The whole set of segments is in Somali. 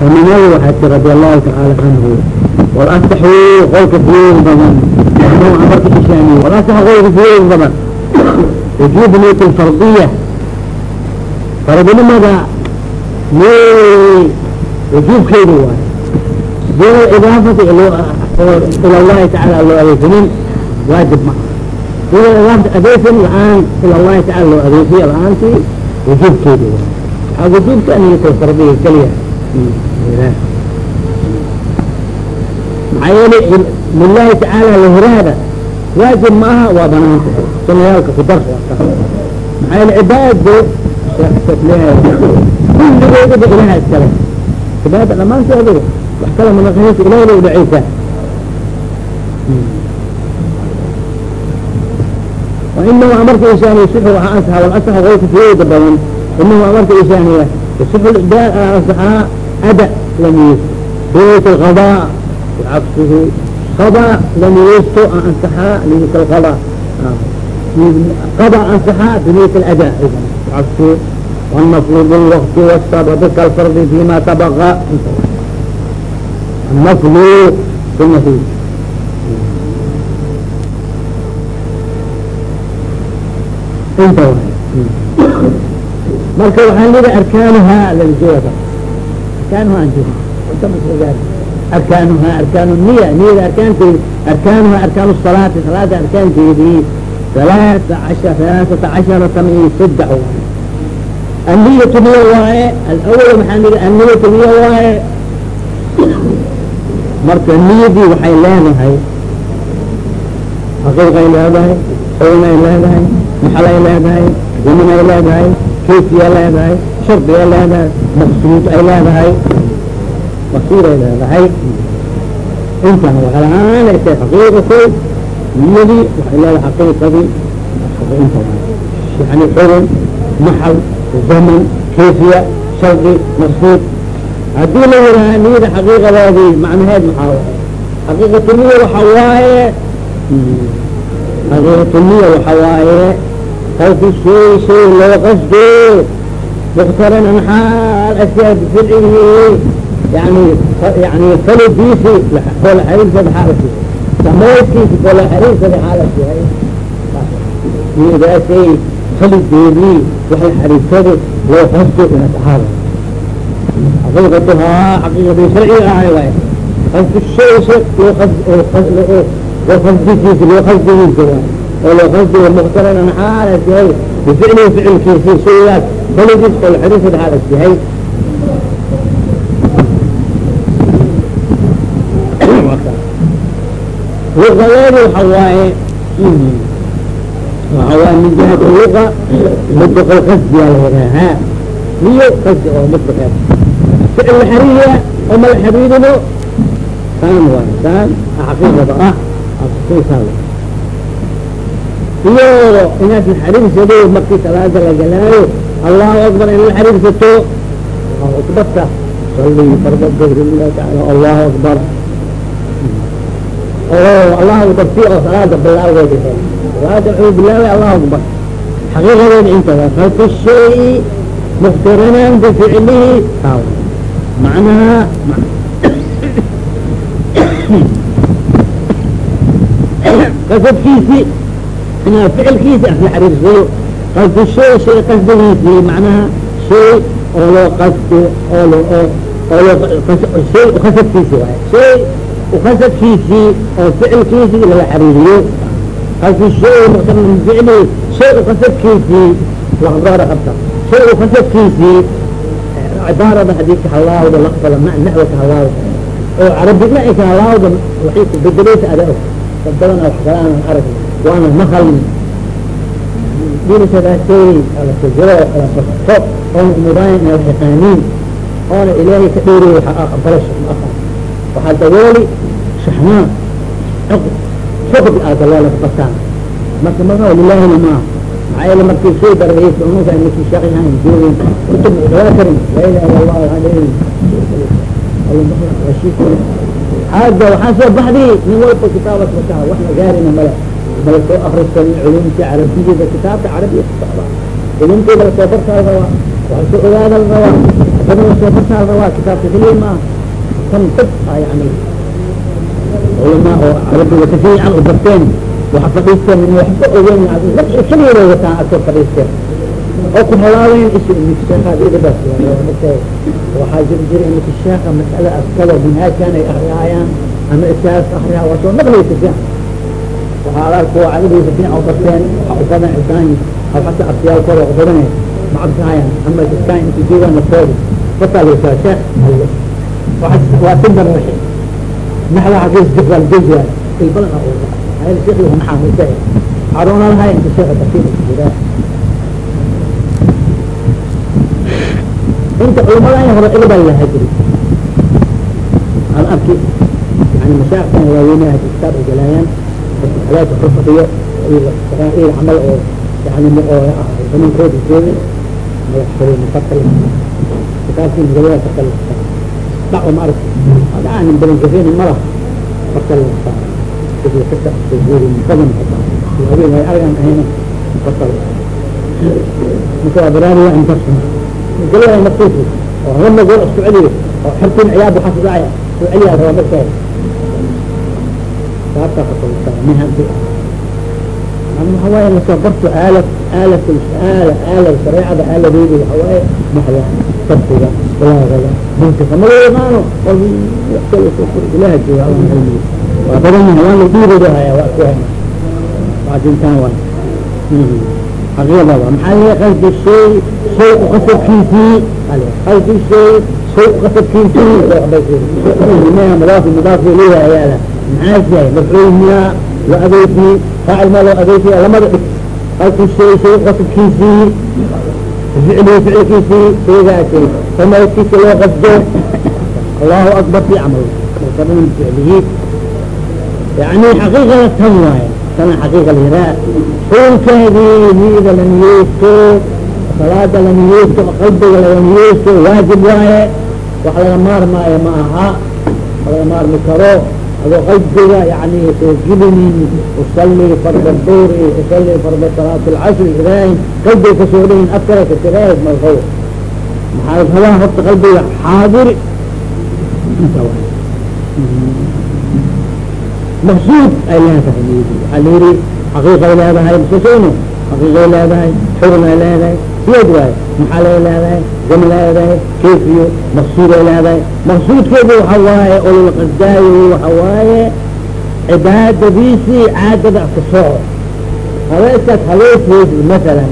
imaamada waxaa ti radi allahu tacaala canhu walasaxu qolka fiyoog badan amarka ishaaniye walasaxu qolka fiyoog badan wujuub niyat alfardiya fardinimada ni wujuubkeeda waayo duna idaafati ila llahi tacaala loo adeegsanin waajib ma duna idaafati adeegsan la'aan ila llahi tacaala loo adeegsiyo la'aantii wujuubkeeda waayo waxaa wujuubka niyat alfardiya keliya maxaa yeelay lilahi tacaala lahiraada waajib ma aha waa banaanta sunayaalka ku dar maxaa yeele cibaado kulligeedaba ilaha iskale cibaada dhamaanteeda wax kala manaqahaysa ilahi bay udhacaysaa وإنه أمرك إنساني يصح وأنصح والأصح غيرك في يد بدن إنه أمرك إنساني يصح الإبداء أصحى أداء لم بيت الغضاء وعكسه قضاء لم يستو أنصحى ليت الغضاء قضاء أنصحى بنية الأداء إذا وعكسه والنفل بالوقت والسبب كالفرض فيما تبغى النفل سنة انت marka waxaan lii arkaanuhaa arkaanha aan jiro arkaanha arkaan niya niyada arkaanteedi arkaanha arkaan salaati salaada arkaanteedii alaaa aha alaaثata caشharata iyo saddex waaye anniyatu niya waaye alwl maxaa nihi anniyatu niya waaye marka niyadii waxay leedahay xaqiiqay leedahay ownay leedahay maxalay leedahay zamanay leedahay kayfiya leedahay shardi ay leedahay maqsuud ay leedahay maqsuud ay leedahay inta waxalahaanaysay xaqiiqatu niyadii waxay leedahay xaqiiqadii yani xugun maxal zaman kayfiya shardi maqsuud haddii la yidhaha niyada xaqiiqadeedii macnaheed maxaa xaqiiqatuniya waxa hmm. waaye xaqiiqatuniya waxa waaye qofki shay shay loo qasdo muqtalana maxaad ashyaad ficilii yani yani falidiisii foolxariirsada xaalas yahay samaydkiisi foolxariirsada xaalas yahay iyadaasay falideedii waxay xariirsada loo qasto inad ahaada xaqiiqatuhaa xaqiiqadii sharciga ahay waay qasdi shay shay loo qasdikiisi loo qasdigiisa waay oo loo qasdiyo muqtalana maxaad ashyahay ولو قصده مقترنا حال الشيء بفعله وفعل كيسي سويات فلو يدخل حديث هذا الشيء وغير الحواء وحواء من جهة اللغة مطلق القصد يا لها هي قصد أو مطلق فعل الحرية وما الحبيب له كان وإنسان حقيقة iyado inaad naxariirsado markii salaada la galaayo allahu akbar in la xariirsato. Allahu akbarka salii farda duhri lilahi taala allahu akbar. Allahu akbar si oo salaada bilaawgeed salaada wuxuu bilaabay allahu akbar. Xaqiiqadeed intada khalqu shay muqtiranan bificlihi taaw macnaha kasabkiisi inaa ficilkiisa asla xariirsado qasdu shay shay qasdigiisii macnaha shay oo loo qasdo oo lo oo loo shay ukasadkiisi waay shay ukasadkiisii oo ficilkiisii laga xariiriyo qasdu shay muqtaran min ficli shay ukasadkiisii laqdaara qabta shay ukasadkiisii cibaarada xadiidka halaawda laqbala naxwaka halaawda oo carabina ay ka halaawda waxay ku bedelaysa adaa dad badan wax kalaan arag waana maqal dinisadaasay ala kujiro ala barto oona ilaahay ka dheeriy barasha ma aqan waxaa dabooli shaxnaa xuqd aada loola bataan marka maga lilaahina maaha maxaa yeele markii shay daraysa unuka ninkii shaqyahan joogin kutub dhagaa karin. Laa ilaha illa allah alayhi hadda waxaa soo baxday nin walba kitaabas wataa wax gaarina male bala soo akrista culumti carabiyada kitaabka carabiya ku socda. Culumteeda la soo bartaa rabaa waa soo ogaada la rabaa badan soo bartaa waa kitaabka keliya maaha kan dad a yani culamaa oo carabiga si fiican u barteen waxa fadhiisteen in waxba ogeyn keliya wataan agtoo fadhiisteen. Oo ku halaabeen is sheekhaadidabas waxaa jiri jira imika sheeka mas'ala askada minhaajkan ay akrihaayaan ama isaas akrihaa waa soo naqlaysa fiican waxaa alaal kuwa carabiga fiican u barteen waxa u badan cisaan aw xataa arsiyaalkooda u badan ma cabsahayaan ama iskaan inta joogaan naftooda basaa laysaa sheekh waa simbar wixi naxda xaqiis jifal jazwa il badan a hayl sheekh yuhu naxaa mise caroona lahay inta sheekha bakiin jiraa inta culamada hore ilba laha jiri aan arki yani mashaaikhtan waaweynaha kitaab ay galaayaan alaaka ku fadhiyo il camal oo yani oo zamankooda markaa sababtaas miha waxawaaye marka bartu aala aala aala aala shareecada aaladeedi waxawaaye maxda sabtiga balaagada mantiqa ma la yaqaano ilaha jooga waa badan yahay waana duugoda haya waa ku hayna waa dintaan waay xaqiiqada maxaa la qalbi shay shay ku qasabkiisii qalbi shay shay ku qasabkiisii mudaaf mudaaf ilayhi ayaa lah maxaa mafcuul miyaa wa adeysni faacil maa loo adeysaya lamada dhig alkushay shay qasabkiisii ficli ficilkiisii shaygaa shay samaydkiisa loo qasdo allahu akbar fi camal sababin ficlihi yani xaqiiqada tan waay tana xaqiiqa la yiraa xuunkeedii niida la niyeesto salaada la niyeesto qalbiga laga niyeesto waajib waaye wax laga maarmaayo e ma aha. Ma laga maarmi karo adoo qaybkooda yani soogilinin usali farda dor usali farda salaat lcasri iraahin qalbay ka soo dhahin afkara kasiraah malko maxaa rabaa horta qalbiga xaadiri maqsuud ay leedahay waaa la yiri xaqiiqay leedahay masasayno xaqiiqay leedahay xugmay leedahay sideed waaye maxalay leedahay gam leedahay kayfiyo maqsuuday leedahay maqsuudkeedu waxa waaye oo lala qasdaayo waxa waaye cibaadadiisii caadada ka sooco haweenkaas haweenkeedu masalan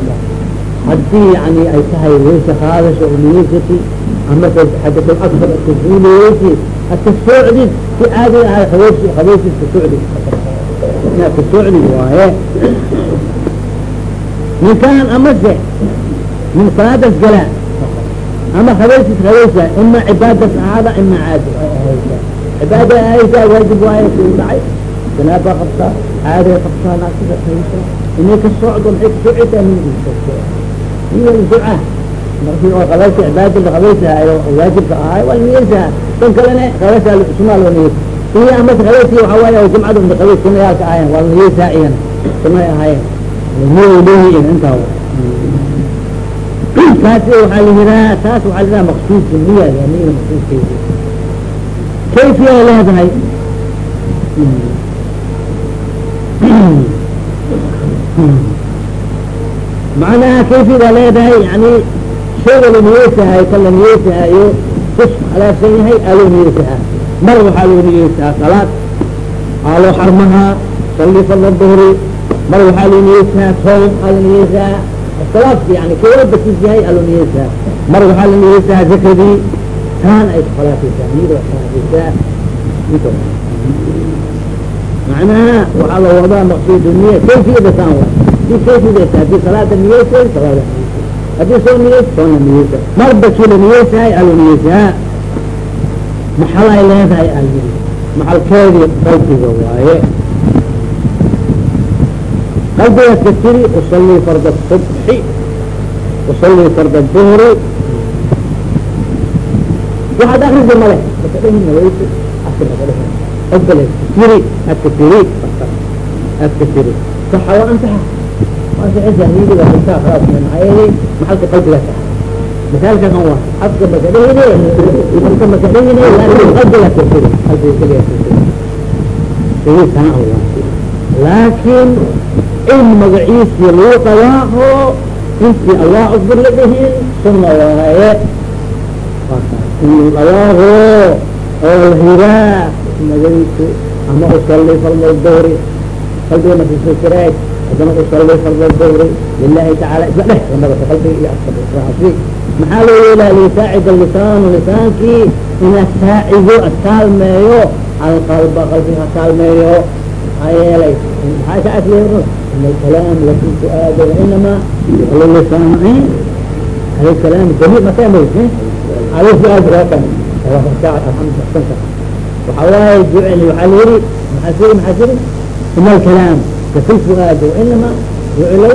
haddii yani ay tahay weysha qaadasho university ama xadatu akbar akaguuleysi aka soocdid si caadi ahay haweys haweysiis ka socdi ka socdi waaye ninkaan ama se minfaadas gala ama habeysis habaysa ima cibaadas ahaada ima caadi cibaada ahaysaa waajib waayo ku dhacay janaaba qabtaa caaday qabtaa naasida haysa inay ka socdo maxay ka soo cesaa min duca markii oo qabaysa cibaadada qabaysa ahayo waajibka ahaay waa niyeysaa dan kalena qabaysaa cusmaa loo niyeysa iyo amase qabaysi waxaa waaye jumcada qabays kunayaalka ahayen waa niyeysaa iyana kumay ahaayeen leeyihiin intaa kaasi waxaa la yiraa taas waxaa la yiraa maqsuudka niya ya niyada maqsuudkeeda kayfiya ay leedahay macnaha kayfiyada leedahay yani shayga la niyeysahay ka la niyeysahayo kus halaagsan yahay aa niyeysahaa mar waxaa loo niyeysahaa salaad aa xarmahaa salli fadla duhri mar waxaa loo niyeysahaa soom aa salaad yani kawada kus yahay aa mar waxaa la niyeysahaa zakadii taan ay khalaafaysaa niyada khalaafaysaa inta macnaha waxaa la wadaa maqsuud niya kayfiyada taan wa si kayfiyada haddii salaada niyeysay salaada haddii soo niyeys soona niyeysa marba kii la niyeysahay aa ay leedahay aa maxalkeedii qalbiga waaye qalbigaas ka tiri usalii farda subxi usalii farda duhri waxaad akrida male tiri adka tiri adka tiri saxa waa ansaxa laakiin in magaciisii lagu dhawaaqo intii allah akbar la dhihin sunna waaye in dhawaaqo oo la hiraa magaciisi ama usali farda dawri qalbiga hadana usali farda dawri tacaala isla dheh lamada qalbiga iyo afka maxaa loo yeelaa lisaacida lisaanu lisaankii ina saacido akaalmeeyo alqalba qalbiga akaalmeeyo maxaa yeelay maxaa saas leeyo in alkalaam lakin su-aada wainama lisaan hada kalaam jamiil makamay عليه سؤال براكم الله ساعة الحمد أحسنت وحواي جعل وحليري محسري محسري إن الكلام كفي الفؤاد وإنما جعلوا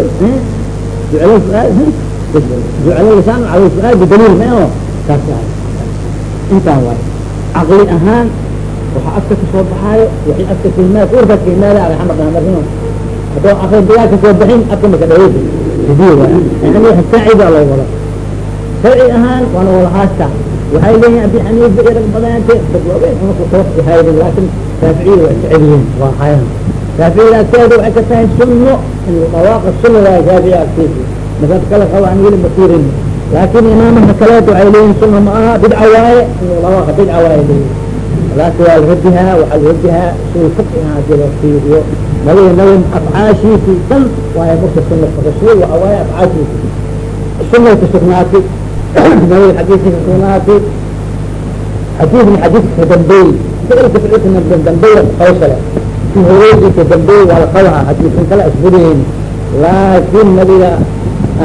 جعلوا الفؤاد جعل اللسان على الفؤاد بدليل ما هو كاسع انت هو عقلي أهان waxa afka ka soo baxaayo wa afka kelimaad urka kelimaadaga hamadaamarino hadoo akrin bigaa ka soo baxin afka maka dhaweed idiy waay yani wa sharci baa loo wada. Sharci ahaan waana wada haasta waxay leeyihiin abi xaniifa iyo rag badaante dad waaweyn una ku tooshahaydin laakin shaaficiyada waa jecel yihiin waa hayaan shaaficiyada agteeda waxay ka tahay sunno in dawaaqa sunna waay shaaficiya agtiisa madhab kale qaba aan weli masiirin laakin imaamaha kaleet waxay leeyihiin sunna ma aha bidca waaye in dawaaqa bidca waaye leeyihiin laakin waa laradihaa waxaa laradihaa suu fiqiha haddii loo fiiriyo nabi nabi afcaashiisi dhan waaye marka sunna rasuul waa waaye afcaashiisi sunay kusugnaatay nabiga xadiiska kusugnaatay xadiidna xadiidka kadambey ficilka ficilka kadambey qawsale ki horeedi kadambey waa laqabaha hadiisan kala asbudayn laakin nabiga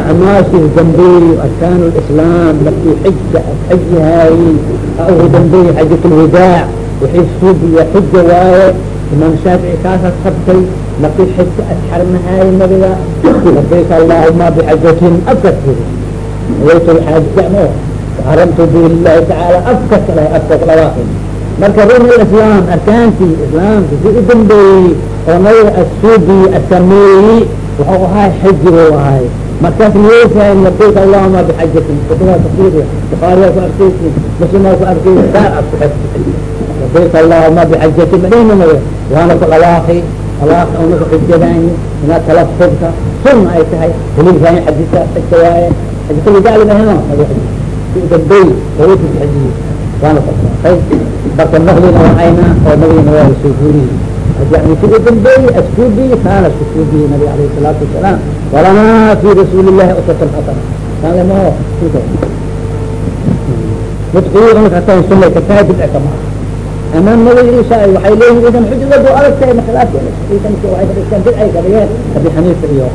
acmaashii dambeey arkaan اslam markii xija xaji haayey ugu dambeeyey xajat اlwadaac wixii suub iyo xija waaye imaam shaafici kaasaa sabtay markii xijka asxarna haayey nabiga labeyk allahuma bxajatin afkas iri wayt xaajano xaramtu bilahi tacaala afkas lahay afkas lawaaqi marka rukn islam arkaankii islaamka si u dambeeyey oo nabiga asuubi asameeyey wuxuu ahaay xiji u ahaay markaas niyeysay labayk allahuma bxajatin kutuba tafsir bukaariya ku arkeysi muslimaa ku arkeysi saa ad ku xifti labayk allahuma bxajatin madhihna nabiga waana ku dhawaaqi dhawaaqi una ku xijadaani inaad talafudka sunna ay tahay daliilkaani xadiiska xigta waaye xajatulidaalibaheno dambey awoodis xajiye waana ay barka naqlina waxayna oo nabigina waa soo guuriye yani si u dambeeyey askuubi kaana sukuubi nabi alayhi salaatu wasalaam walanaa fi rasuuli llahi uswatun xasana kaan lemaho mudqiyiin kataan sunay kataa bidca kama ah ama nabiga isa waxay leeyihiin idan xujigadu adagtahay makhilaaf isan waxay kadhigtaan bidcay kadhigeen abi xaniifa iyo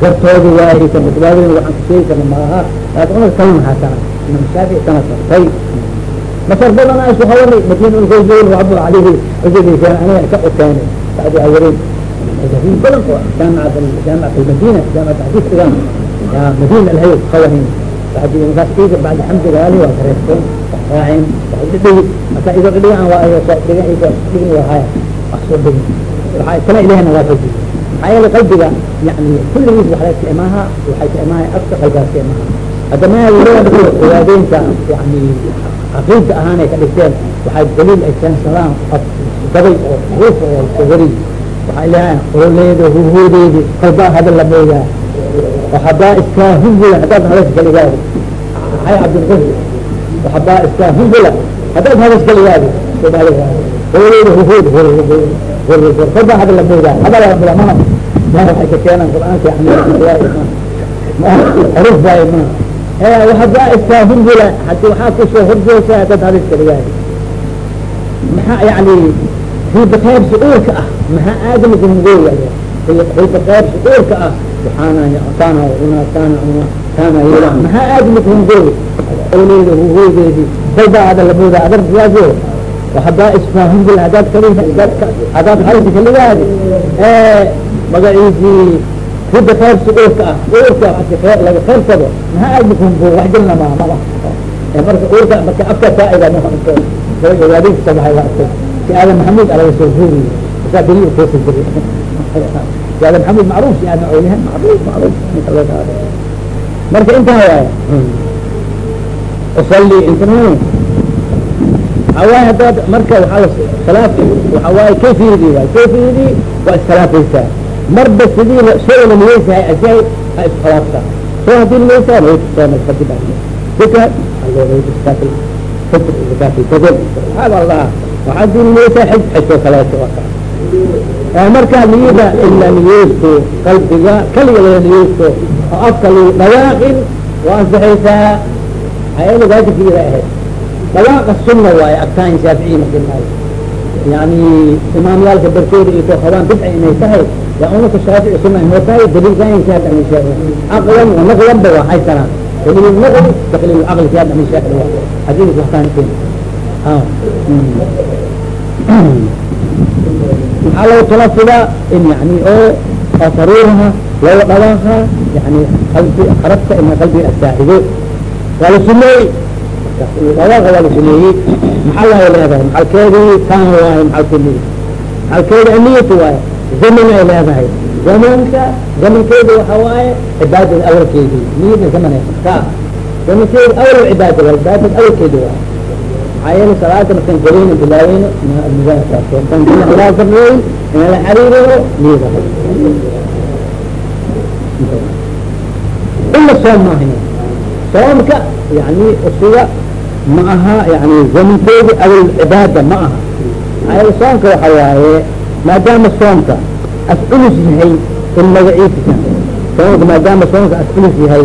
gartooda waaye kan mutbaadin waxaan kusheegi karna maaha laakin unaka kala mahaasana imam shaafici sana sartay masar badana isu hawanay madina ulkojoogin wacbu alayhi xujugiisa aniga ka okeene bacdi awarin في بلد جامعة جامعة المدينة جامعة حديث إيران يا مدينة الهي خوهين بعد مثلا إذا بعد الحمد لله وكرهتهم راعين بعد دي مثلا إذا قلنا عن وائل وصائب إذا إذا إذا وهاي أقصد به وحي كلا إليها نوافذ حياة قلبك يعني كل يوم وحياة إماها وحياة إماها أكثر قلبها إماها هذا ما يقولون وادين يعني عقيدة أهانة كالإسلام وحياة دليل إسلام سلام قبل خوف وصغري waxay leeyahay qololeeda huhuudeedi qalbaa hadal la mooyaa. Waxadaa iskaa hungula haddaad hadash galigaadi maxay cabdilqudri waxadaa iskaa hungula haddaad hadash galigaadi qololeeda huhuud qalbaa hadal la mooyaa. Hadal la mooyaa mana ma waxay ka keenaan qur'aanka xuruf waaye ma waxadaa iskaa hungula waxaa ku soo horjoosaa haddaad hadash galigaadi maxaa yani hilba qayb shucuurka ah maxaa aadamka hungooya hilba qayb shucuurka ah waxaana kaana una kaana una kaana yela maxaa aadamka hungooya qowleeda huhoodeedi dalbaa ada labooda adarkaago waxadaa isfaahungul hadaad kali hadaad halka kaligaadi magaciisii hilba qayb shucuurka ah shucuurka khayr laga khayrsado maxaa aadamka hungooya wax jirna ma mala marka uurka marka afka saa'ida waadinka sabahay waa arkay si aadan maxamud alaga soo guuriy asaa daliil kuusa jiray si aadan maxamud macruuf si aadan oyahan macruuf macruuf marka intaa waaya usalli intan waxawaaye haddaad marka waaa salaad waxa waaye kayfiyadii waay kayfiyadii waa iskhilaafaysaa marba sidii shay la niyeysahay ashay ha iskhilaaftaa soo haddii niyeysaa nawaytusooma kadib dika zakaat fitr zakaat lbadel waxaa baa lahaa waxaa dii niyeysaa xij xajoo kaleeto waa markaa niyada ila niyeysto qalbiga kaliga la niyeysto oo afka lagu dhawaaqin waa ansaxaysaa ayada waajibkeeda ahayd dhawaaqa sunna waaye agtaan shaaficiyi markimaayo yani imaamyaalka barkooda iyo koo qabaan bidca inay tahay yaa unaka shaafici sunna inoo tahay sheeg caqlan wa naqlanba waa haysana daliil naqli taqliil caqli shaad ani sheeg haddii waxtaan keen maxaa lagu talafida in yani oo asaruuraha laga dhawaaqa yani qalbi qarabta ina qalbiga asaaxido waa la suneeyey dhawaaqa waa la suneeyey maxaa laga leedahay maxalkeedii kaan waaye maxalkeedi maxalkeedi aniyatu waaye zaman ay leedahay zamanka zamankeedi waxa waaye cibaadada awalkeedii niyada zaman ka zamankeedi awal cibaada waa cibaadada awalkeedi waaye maxaa salaada markaan galayno bilaaweyno sameeyn ina la xariiriyo niyada ila soom maahan soomka yani usiga ma aha yani zamankeedi awal ma aha maxaa soomka waxa waaye maadaama soomka as culus yahay in magaciisa soomka maadaama soomka as culus yahay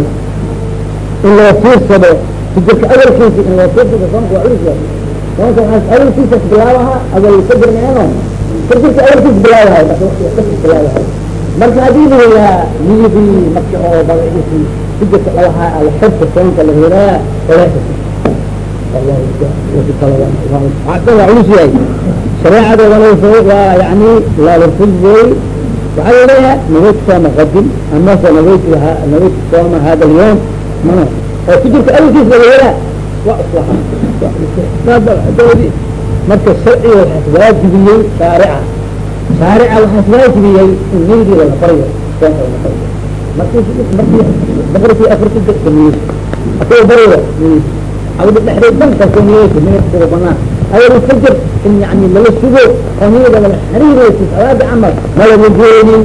in laga fiirsado sijirka awalkiisa in fiirsado soomka waa culus yahay. Soomka waxaa awalkiisa bilaabaha awal sajirneeno sajirka awalkiisa bilaabahay bilaabahay marka haddii la helaa niyadii marka oo magaciisi sijirka lalahaa alxirka soomka la helaa waa culus yahay. Shareecada waa yani laalafuzey waxaa laleeyaha nawayt sooma qadin amase nawayt nawayt sooma hada alyom ma oo sijirka awalkiisa laga helaa waa islaha marka sharciga waxaas waajibiyey shaarica. Shaarica waxaas waajibiyey in niyadii lala farayo soonka farayo marki markii boqorkii afarta dadka niyad asagoo barayo niyad awda dhexdeed dan ka soo niyeysa niyad kuga banaan. Awal fajr in yani lala sugo oo niyada lala xariiraysa salaada camal malaba geenin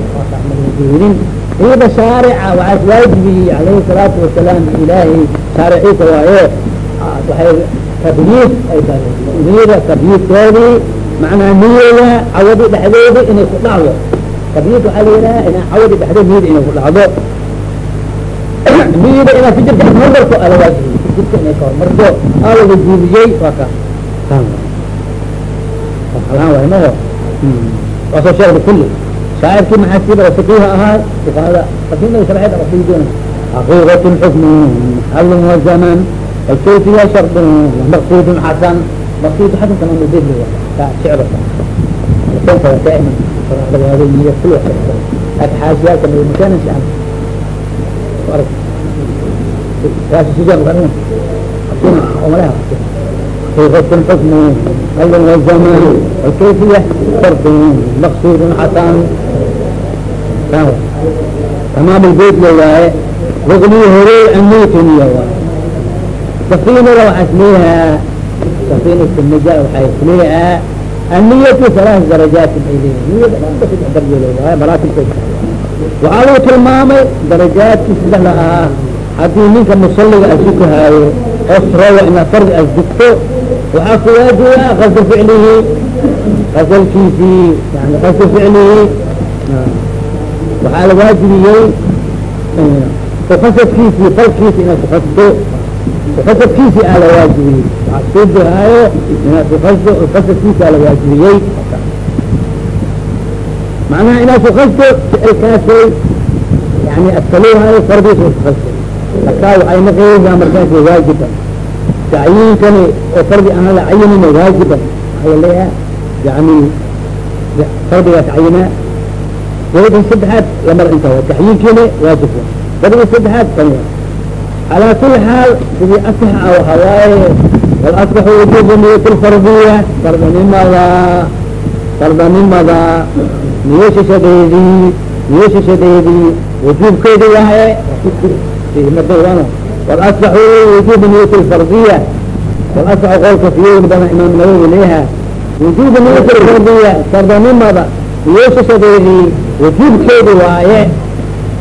malaba iyada shaarica waxaas waajibiyey alayhi salaatu wasalaam ilaahay shaariciisa waaye. Waxay tabyiid ay tahay niyada tabyiidkeedii macnaa niyada cawadi dhexdeeda inay ku dhacdo. Tabyiid waxaa la yidhaha ina cawadi dhexdeed niyada inay ku dhacdo. Niyada inaa fijirka hormarto ala waajibiyey fijirka inay ka hormarto aa laga jiibiyey waa ka. Alaan waay maho waa soo sheegda kulli shaacirkii maxaa siiba faqiha ahaa fuqahada qasimada sharceed aqsiidoona حقيقة حكم حل وزمن الكيفية شرط مقصود حسن مقصود حسن كما نزيد له شعر كيف دائما هذه النية كل واحد هذه حاجات من المكان ان شاء الله راس الشجر قرن حسين عمرها حقيقة حكم حل وزمن الكيفية شرط مقصود حسن tamaam beyt la waaye ruknii horey anutuniya waay safinada waxaa isleeyahaa safinatu naja waxaa isleeyahaa aniyatu salaas darajaatin ay leeyihiin niyada dhan ba saddex darjeelo waaye maraatilkeed waxaa lagu tilmaamay darajaadkii saddexda ahaa haddii ninka musalliga asukahaayo osrowa inaad fardi asdugto waxaa ku waajiba qasda ficlihi qasalkiisii yani qasda ficlihi waxaa lawaajibiyey kuxusadkiisii falkiisi inaad kuxusto kuxusadkiisi aa lawaajibiyey waxaa soo dehaayo inaad kuxusto kuxusadkiisi aa lawaajibiyey macnaha inaad kuxusto ficilkaasay yani askaluhaayo fardiis ad kuxusto markaa waxay maqeeyeysaa markaasa waajiba tacyiinkani oo fardi aan la cayinina waajiba maxaa laleeyaha yani fardigaa tacyimaa gabadhan saddexaad lamar inta taxyiinkiina waajib wa saddexaad tan calaa kuli xaal sidii asaxa ah waxaa waaye walasaxu wujuubu niyat lfardiya fardanimada fardanimada niyashashadeedii niyashashadeedii wujuubkeedi wahaye madawano walasaxu wujuubu niyat lfardiya walasaxu qolka fiyoon badan imaam nawowi leeyaha wujuubu niyat fardanimada iyoshasadeedii wujuubkeedi waaye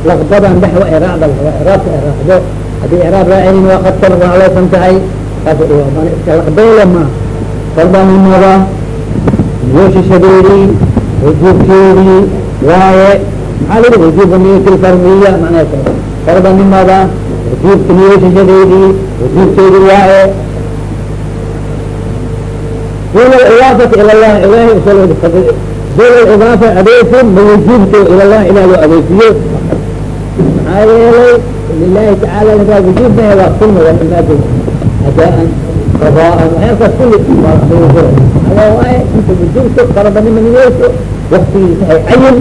laqbadan dhaxwa iraacda iraabka iraacdo haddii iraab raacinin waa qadkal raaleysan tahay kaas iska laqbeele ma. Fardanimada iyoshasadeedii wujuubkeedii waaye maxaa la yihi wujuub niyat lfardiya macnaha fardanimada wujuubka niyashashadeedii wujuubkeedii waaye. Dun idaafati ila lah ilahi bdcidaafa adeesin mawjuubto ilallah ilah loo maxaa yeelay lilahi tacaala intaa wujuubna waa kulli waa imaado adaan qadaan waxyaalkaas kulli waa suuro maxaa waaye inta wujuubto faradanimaniyeyso waktigiisa hay cayin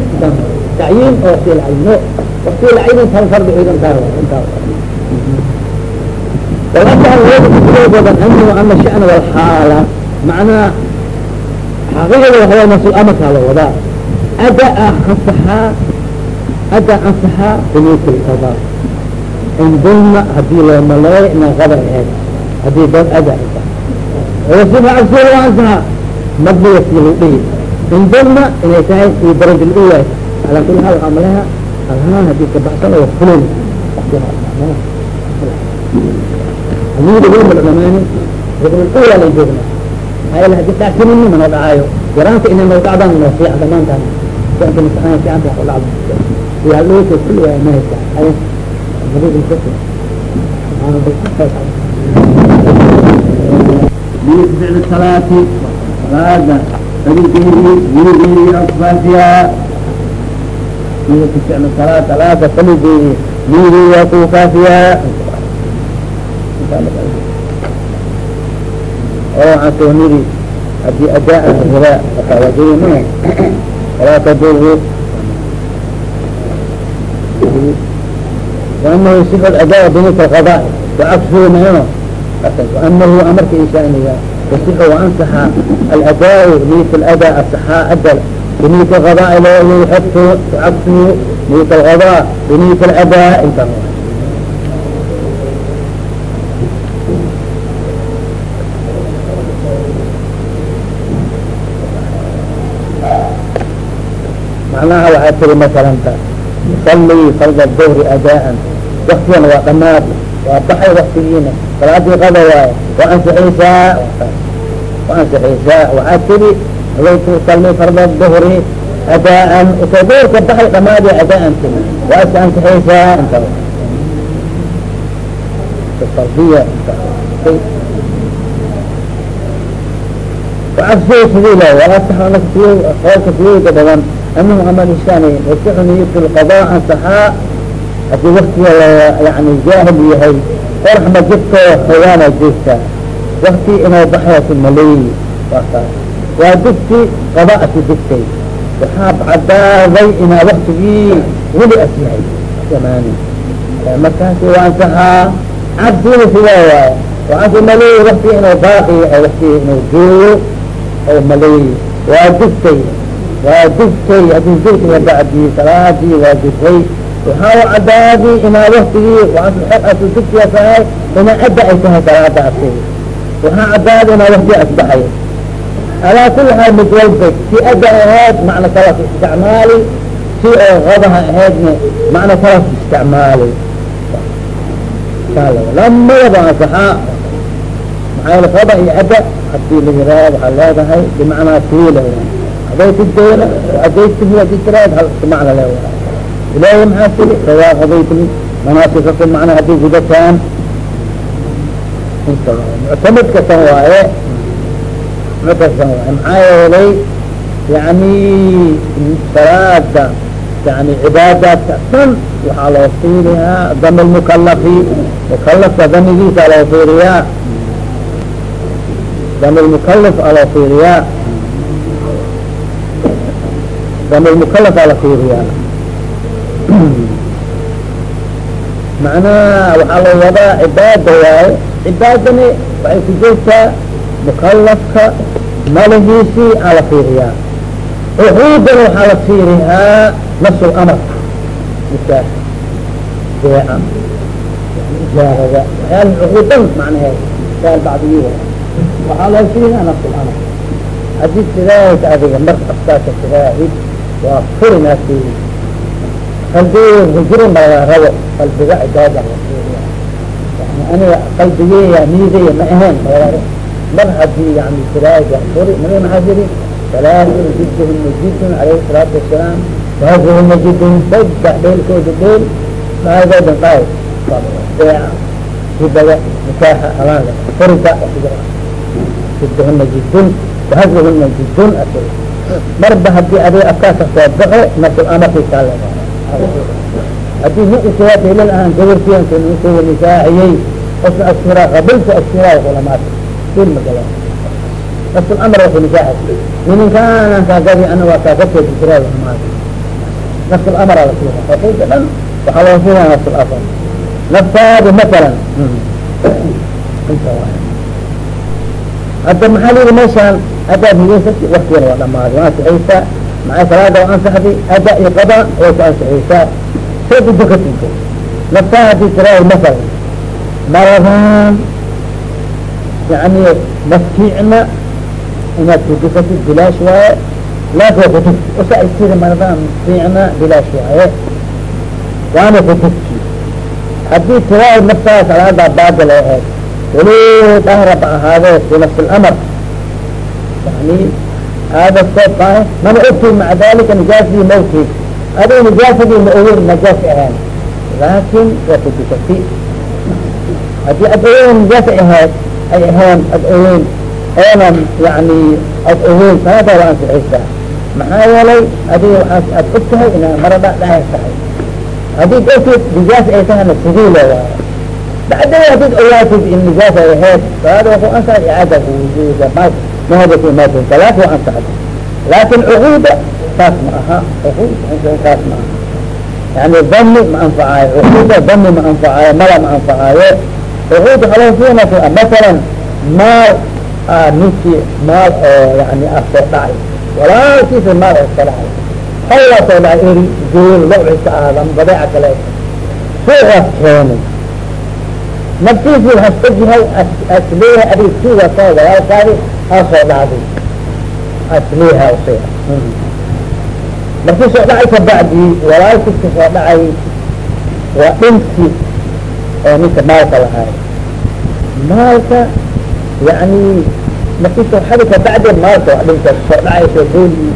tacyiin oo waktiga la cayino. Waktiga la fardi ciidan taa intaa waladaha labada kusuroodan anhu ana shana walxaala macnaa mrkaada wadaa ada ansaxaa ada ansaxaa buyuut lqada indulna haddii loo maleey inaan qadar ahayd haddii dad ada sida cabsiga loo ansaxaa madnaya si lagu dhihi indulna inay tahay fii daraja lula ala kuli haal waxaa maleha alhaan haddii kabaxsana wa fulin haddii lagu malcamaani rukn lula la joogna maxaa yel haddii tacsinini mana dhacaayo yaraanta ina noo dhacdaan noo fiican dhamaantaan sianka masaxaan fiicanta wax u dhacdo yaalooka kulli waa mahaysa ay ficl oo waxaan soo niri hadii adaa hira waxaawajima walaa taduru وأنه يصح الأداء بنية القضاء وعكسه ما وأنه أمرك إشانية يصح وأنصح الأداء نية الأداء الصحاء أدل بنية القضاء لا يحط وعكسه نية القضاء بنية الأداء macnaha waxaa tiri masalanta. Musalii farda duhri adaan. Waktigana waa dhamaad waa baxay waktigiina salaadii qada waayo wa ansixiisaa waansixiisaa waxaa tiri haweenka usalii farda duhri adaan. Usoo duhurka baxay dhamaadi adaan tiri. Wa iska ansixiisaa inta fardiya inta وafs sidii la وlaa taxnafsiy qoolka siyoga badan أنه عمل الشاني يصح نية القضاء أنصحاء hadii waktiga yani jaahil yahay oraxma jirto hawaana jirta wakti inay baxayso maleey waa kaas waa digti qada'ati digtay waxaa cadaaday inaa waktigii weli as yahay zamaani markaasi waa ansaxaa cabsina sidaa waaye waxaase maleey wakti inuu baaqi yahay wakti inuu joogo oo maleey waa digtay waa digtay haddii dilka kabacdii salaadii waa digtay waxaa cadaadi inaa waktigii asu digtiya tahay inaa adda ay tahay salaada asi waxaa cadaadi inaa waktiga asbaxay alaa kuli xaal mid walba si adda ahayd macna kalas isticmaali. Si oo qadaha ahaydna macna kalas isticmaali. Lamadaba ansaxaa maxaa yel qada iyo adda haddii la yiraa waxaa leedahay bimacnaa siila haday tideyna haday tihi haddii tiraad hal macna leedahay ilahay maxaa tiri sadaa qadaytum manaasikakum macnaa hadday gudataan inta muctamidka tan waaye muctamidkan waaye maxaa yeelay yani salaada yani cibaadaadka dhan waxaa loo fiiriyaa dami lmukalafi mukalafka damigiisa loo fiiriyaa dami lmukalaf aa loo fiiriyaa dami lmukalaf aa la fiiriyaa macnaha waxaa la wadaa cibaada waaye cibaadani waxay ku joogtaa mukalafka malahiisii aa la fiiriyaa cuquudana waxaa la fiiriyaa nafs lamr nikaax beeca ijaarada waxyaala cuquudan macnaheed saal bacdiyi waxaa loo fiina nafs lamr haddii sidaahaysa adiga mar afkaasa sidaahid waa furinaasi qalbigeeda hujro malaga rabo qalbiga cibaada yani aniga qalbigeya niidaya ma ahayn malaga mar haddii yani sidaahaysa furi nabi maxaa jiri salaatun jidhuna jidun alayhi salaatu wasalaam wahadihuna jidun saddex dheelkooda dheel maagoodan qaay beeca hibada nikaaxa alaanle furida jidhuna jidun wahadihuna jidun as marba haddii adiga afkaasa soo baxo leedahay haddii nin isaga daliil ahaan gabartiyanka ninkuwa nikaaxiyey qofka asmira qabilta asmira culamaat dil magala nafsul amr waka nikaaxay nininkaan kaagadi ana waa kaagateed jira maat nafsul amr ala fiiha xuquuqda dhan waxaa loo fiiha nafsul amr naftaadi masalan inta waay hadda maxaa la yihi meeshaan adaad nigeysati waktigana waa dhamaaday waa ansixaysaa maxay salaada waa ansaxday ada iyo qada way ku ansixaysaa say udakatinka naftaa haddii tiraay masalan maradaan yani maskiicna inaad kudukatid bilaash waaye laakin kutub usa ay maradaan maskiicna bilaash waaye waana kutubki haddii tiraay naftaa salaada baadil ay ahayd weli dahraba ahaadee fi nafsi lamr yani hada soobkaah mana ogti maca dalika nijaasii mawti adiga nijaasadii ma ogeyn najaas ahaan laakin waa kudukati haddii ad ogeyn nijaas ahayd ay ahayn ad ogeyn oonan yani ad ogeyn salaada waa ansixaysaa maxaa yeelay adiga waaas aad og inaa marada daahir tahay haddii ogtid nijaas ay tahayna sidii le waayo bacdee hadid ogaatid in nijaas ay ahayd salaada waa ku ansax icaada kuwujuuda ma mahadati maadin salaad waa ansaxda laakin cuquuda saas ma aha cuquud saas ma aha yani dami ma anfacaayo cuquuda dami ma anfacaayo mala ma anfacaayo cuquud haloo fiina masalan maal ninkii maal oo yani ah soo dhacay walaalkiisa maal oo soo dhacay hawlaa soo dhacay eri geel lawciisa aadam badeeca kale suuqaas keenay naftiisi waxaas ogyahay asleeha adig suuga soo walaalkaadi aa soo dhacday asleeha usi markii soo dhacay kabacdi walaalkiiska soo dhacay waa dhinti oo ninka maalka lahaay maalka yani markii soo xadi kabacdi maalka waa dhinta soo dhacay soo booli